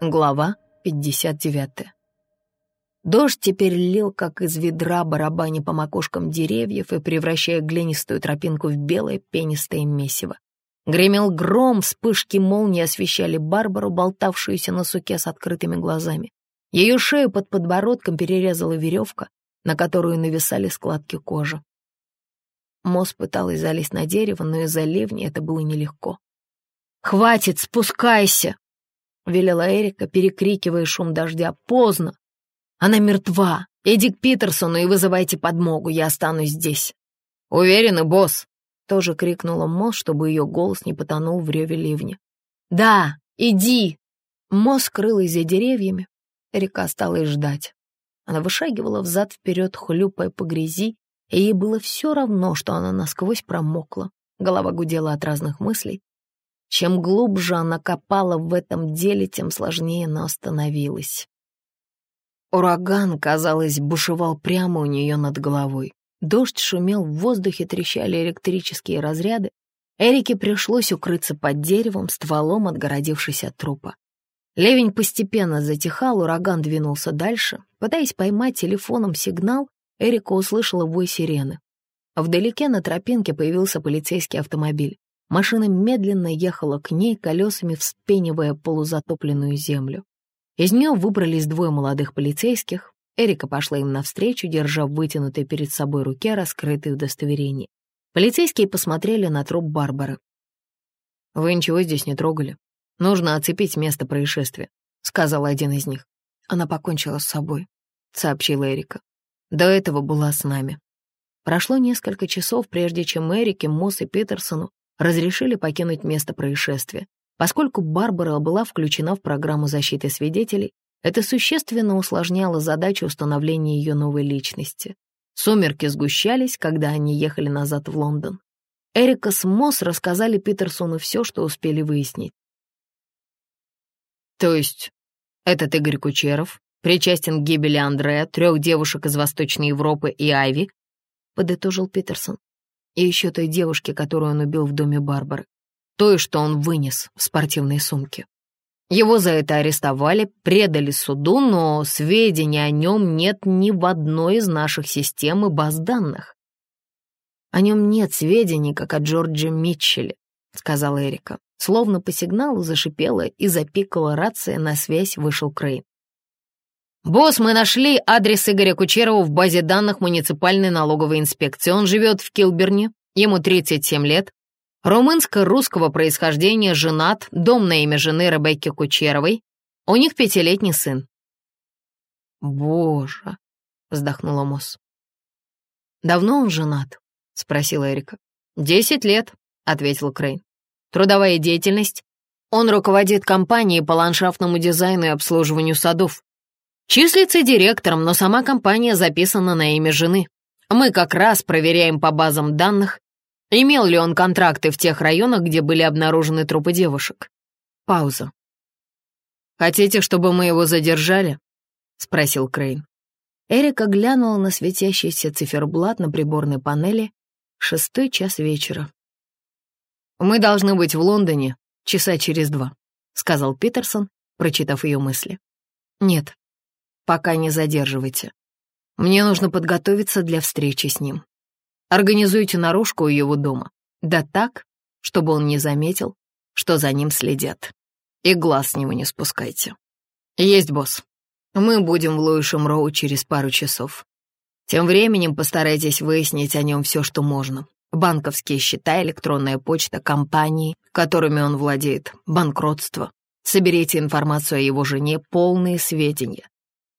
Глава 59. Дождь теперь лил, как из ведра, барабаня по макушкам деревьев и превращая глинистую тропинку в белое пенистое месиво. Гремел гром, вспышки молнии освещали Барбару, болтавшуюся на суке с открытыми глазами. Ее шею под подбородком перерезала веревка, на которую нависали складки кожи. Мосс пыталась залезть на дерево, но из-за ливня это было нелегко. «Хватит, спускайся!» — велела Эрика, перекрикивая шум дождя. «Поздно! Она мертва! Иди к Питерсону и вызывайте подмогу, я останусь здесь!» «Уверены, босс?» — тоже крикнула Мосс, чтобы ее голос не потонул в реве ливня. «Да, иди!» Мосс скрылась за деревьями. Эрика осталась ждать. Она вышагивала взад-вперед, хлюпая по грязи, и ей было все равно, что она насквозь промокла. Голова гудела от разных мыслей. Чем глубже она копала в этом деле, тем сложнее она становилась. Ураган, казалось, бушевал прямо у нее над головой. Дождь шумел, в воздухе трещали электрические разряды. Эрике пришлось укрыться под деревом, стволом отгородившись от трупа. Ливень постепенно затихал, ураган двинулся дальше. Пытаясь поймать телефоном сигнал, Эрика услышала вой сирены. Вдалеке на тропинке появился полицейский автомобиль. Машина медленно ехала к ней, колесами вспенивая полузатопленную землю. Из нее выбрались двое молодых полицейских. Эрика пошла им навстречу, держа в вытянутой перед собой руке раскрытые удостоверения. Полицейские посмотрели на труп Барбары. «Вы ничего здесь не трогали? Нужно оцепить место происшествия», — сказал один из них. «Она покончила с собой», — сообщила Эрика. «До этого была с нами». Прошло несколько часов, прежде чем Эрике, Мосс и Питерсону разрешили покинуть место происшествия. Поскольку Барбара была включена в программу защиты свидетелей, это существенно усложняло задачу установления ее новой личности. Сумерки сгущались, когда они ехали назад в Лондон. Эрика с Мосс рассказали Питерсону все, что успели выяснить. «То есть этот Игорь Кучеров причастен к гибели Андрея, трех девушек из Восточной Европы и Айви?» — подытожил Питерсон и еще той девушки, которую он убил в доме Барбары, той, что он вынес в спортивной сумке. Его за это арестовали, предали суду, но сведений о нем нет ни в одной из наших систем и баз данных. «О нем нет сведений, как о Джордже Митчелле», — сказала Эрика. Словно по сигналу зашипела и запикала рация, на связь вышел Крейн. «Босс, мы нашли адрес Игоря Кучерова в базе данных муниципальной налоговой инспекции. Он живет в Килберне, ему 37 лет. Румынско-русского происхождения, женат, дом на имя жены Ребекки Кучеровой. У них пятилетний сын». «Боже!» — вздохнула Мосс. «Давно он женат?» — спросила Эрика. «Десять лет», — ответил Крейн. «Трудовая деятельность. Он руководит компанией по ландшафтному дизайну и обслуживанию садов. Числится директором, но сама компания записана на имя жены. Мы как раз проверяем по базам данных, имел ли он контракты в тех районах, где были обнаружены трупы девушек. Пауза. «Хотите, чтобы мы его задержали?» — спросил Крейн. Эрика глянула на светящийся циферблат на приборной панели. Шестой час вечера. «Мы должны быть в Лондоне часа через два», — сказал Питерсон, прочитав ее мысли. «Нет, пока не задерживайте. Мне нужно подготовиться для встречи с ним. Организуйте наружку у его дома. Да так, чтобы он не заметил, что за ним следят. И глаз с него не спускайте. Есть, босс. Мы будем в Луишем Роу через пару часов. Тем временем постарайтесь выяснить о нем все, что можно. Банковские счета, электронная почта, компании, которыми он владеет, банкротство. Соберите информацию о его жене, полные сведения.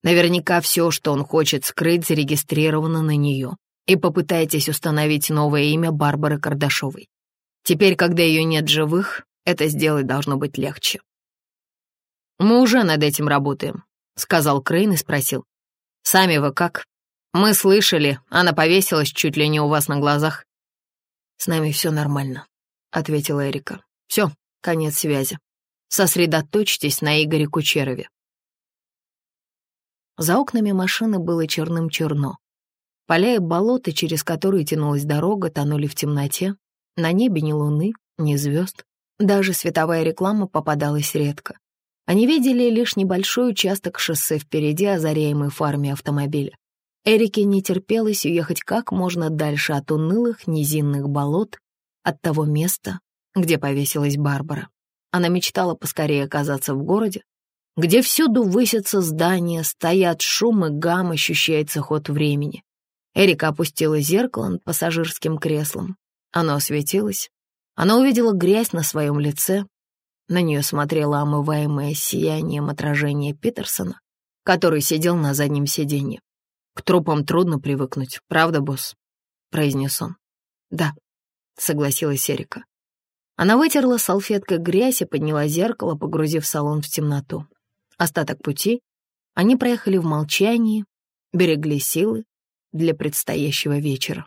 Наверняка все, что он хочет скрыть, зарегистрировано на нее. И попытайтесь установить новое имя Барбары Кардашовой. Теперь, когда ее нет живых, это сделать должно быть легче. «Мы уже над этим работаем», — сказал Крейн и спросил. «Сами вы как? Мы слышали, она повесилась чуть ли не у вас на глазах». «С нами все нормально», — ответила Эрика. «Все, конец связи. Сосредоточьтесь на Игоре Кучерове. За окнами машины было черным-черно. Поля и болота, через которые тянулась дорога, тонули в темноте. На небе ни луны, ни звезд. Даже световая реклама попадалась редко. Они видели лишь небольшой участок шоссе впереди, озаряемый фарами автомобиля. Эрике не терпелось уехать как можно дальше от унылых низинных болот, от того места, где повесилась Барбара. Она мечтала поскорее оказаться в городе, где всюду высятся здания, стоят шум и гам, ощущается ход времени. Эрика опустила зеркало над пассажирским креслом. Оно осветилось. Она увидела грязь на своем лице. На нее смотрело омываемое сиянием отражение Питерсона, который сидел на заднем сиденье. «К трупам трудно привыкнуть, правда, босс?» — произнес он. «Да», — согласилась Эрика. Она вытерла салфеткой грязь и подняла зеркало, погрузив салон в темноту. Остаток пути они проехали в молчании, берегли силы для предстоящего вечера.